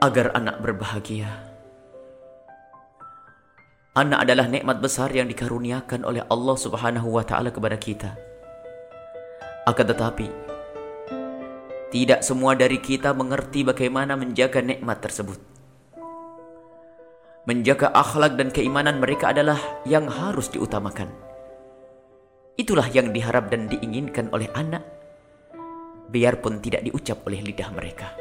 agar anak berbahagia. Anak adalah nikmat besar yang dikaruniakan oleh Allah Subhanahu wa taala kepada kita. Akan tetapi tidak semua dari kita mengerti bagaimana menjaga nikmat tersebut. Menjaga akhlak dan keimanan mereka adalah yang harus diutamakan. Itulah yang diharap dan diinginkan oleh anak, biarpun tidak diucap oleh lidah mereka.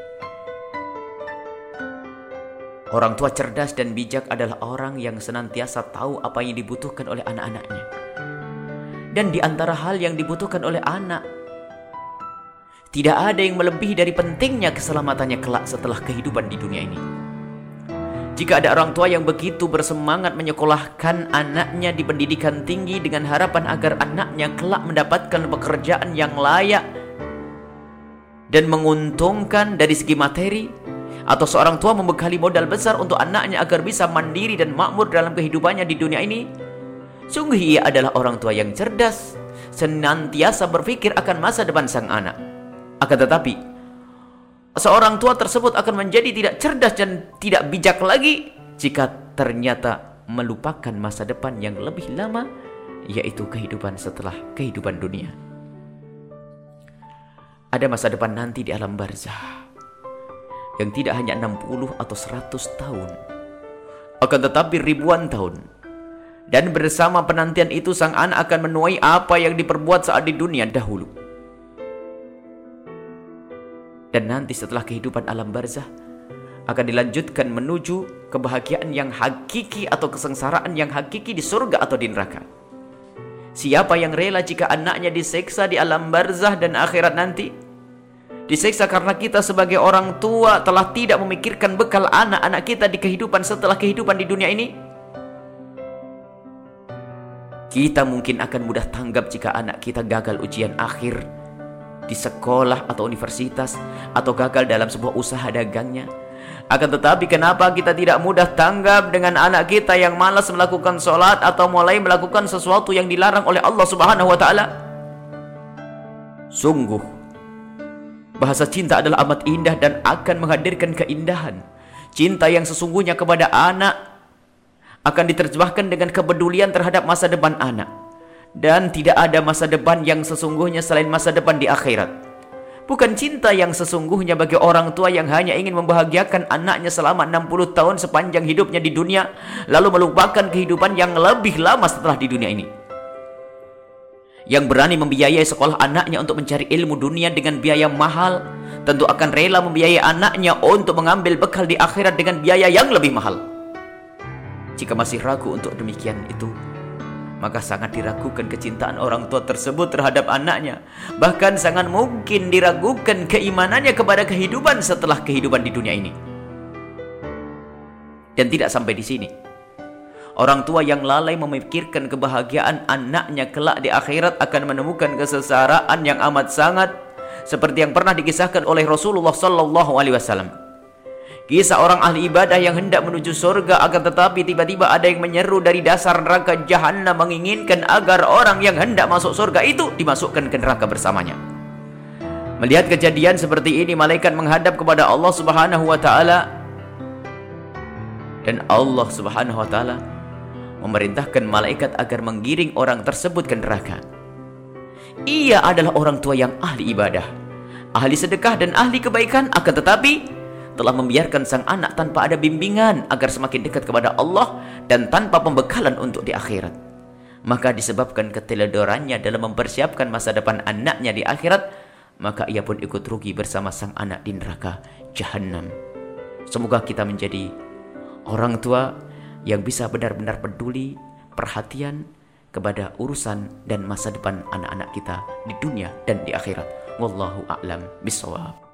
Orang tua cerdas dan bijak adalah orang yang senantiasa tahu apa yang dibutuhkan oleh anak-anaknya. Dan di antara hal yang dibutuhkan oleh anak, tidak ada yang melebihi dari pentingnya keselamatannya kelak setelah kehidupan di dunia ini. Jika ada orang tua yang begitu bersemangat menyekolahkan anaknya di pendidikan tinggi dengan harapan agar anaknya kelak mendapatkan pekerjaan yang layak dan menguntungkan dari segi materi, atau seorang tua membekali modal besar untuk anaknya agar bisa mandiri dan makmur dalam kehidupannya di dunia ini, sungguh ia adalah orang tua yang cerdas, senantiasa berpikir akan masa depan sang anak. Akan tetapi, seorang tua tersebut akan menjadi tidak cerdas dan tidak bijak lagi jika ternyata melupakan masa depan yang lebih lama, yaitu kehidupan setelah kehidupan dunia. Ada masa depan nanti di alam barzah yang tidak hanya 60 atau 100 tahun akan tetapi ribuan tahun dan bersama penantian itu sang anak akan menuai apa yang diperbuat saat di dunia dahulu dan nanti setelah kehidupan alam barzah akan dilanjutkan menuju kebahagiaan yang hakiki atau kesengsaraan yang hakiki di surga atau di neraka. Siapa yang rela jika anaknya diseksa di alam barzah dan akhirat nanti? Disiksa karena kita sebagai orang tua telah tidak memikirkan bekal anak-anak kita di kehidupan setelah kehidupan di dunia ini. Kita mungkin akan mudah tanggap jika anak kita gagal ujian akhir di sekolah atau universitas atau gagal dalam sebuah usaha dagangnya. Akan tetapi kenapa kita tidak mudah tanggap dengan anak kita yang malas melakukan sholat atau mulai melakukan sesuatu yang dilarang oleh Allah Subhanahu wa taala? Sungguh Bahasa cinta adalah amat indah dan akan menghadirkan keindahan. Cinta yang sesungguhnya kepada anak akan diterjemahkan dengan kepedulian terhadap masa depan anak. Dan tidak ada masa depan yang sesungguhnya selain masa depan di akhirat. Bukan cinta yang sesungguhnya bagi orang tua yang hanya ingin membahagiakan anaknya selama 60 tahun sepanjang hidupnya di dunia, lalu melupakan kehidupan yang lebih lama setelah di dunia ini yang berani membiayai sekolah anaknya untuk mencari ilmu dunia dengan biaya mahal tentu akan rela membiayai anaknya untuk mengambil bekal di akhirat dengan biaya yang lebih mahal. Jika masih ragu untuk demikian itu maka sangat diragukan kecintaan orang tua tersebut terhadap anaknya. Bahkan sangat mungkin diragukan keimanannya kepada kehidupan setelah kehidupan di dunia ini. Dan tidak sampai di sini Orang tua yang lalai memikirkan kebahagiaan anaknya kelak di akhirat akan menemukan kesesaraan yang amat sangat seperti yang pernah dikisahkan oleh Rasulullah sallallahu alaihi wasallam. Kisah orang ahli ibadah yang hendak menuju surga akan tetapi tiba-tiba ada yang menyeru dari dasar neraka jahanam menginginkan agar orang yang hendak masuk surga itu dimasukkan ke neraka bersamanya. Melihat kejadian seperti ini malaikat menghadap kepada Allah Subhanahu wa taala dan Allah Subhanahu wa taala memerintahkan malaikat agar menggiring orang tersebut ke neraka. Ia adalah orang tua yang ahli ibadah, ahli sedekah dan ahli kebaikan akan tetapi telah membiarkan sang anak tanpa ada bimbingan agar semakin dekat kepada Allah dan tanpa pembekalan untuk di akhirat. Maka disebabkan keteledorannya dalam mempersiapkan masa depan anaknya di akhirat, maka ia pun ikut rugi bersama sang anak di neraka jahanam. Semoga kita menjadi orang tua yang bisa benar-benar peduli, perhatian kepada urusan dan masa depan anak-anak kita di dunia dan di akhirat. Wallahu a'lam bishawab.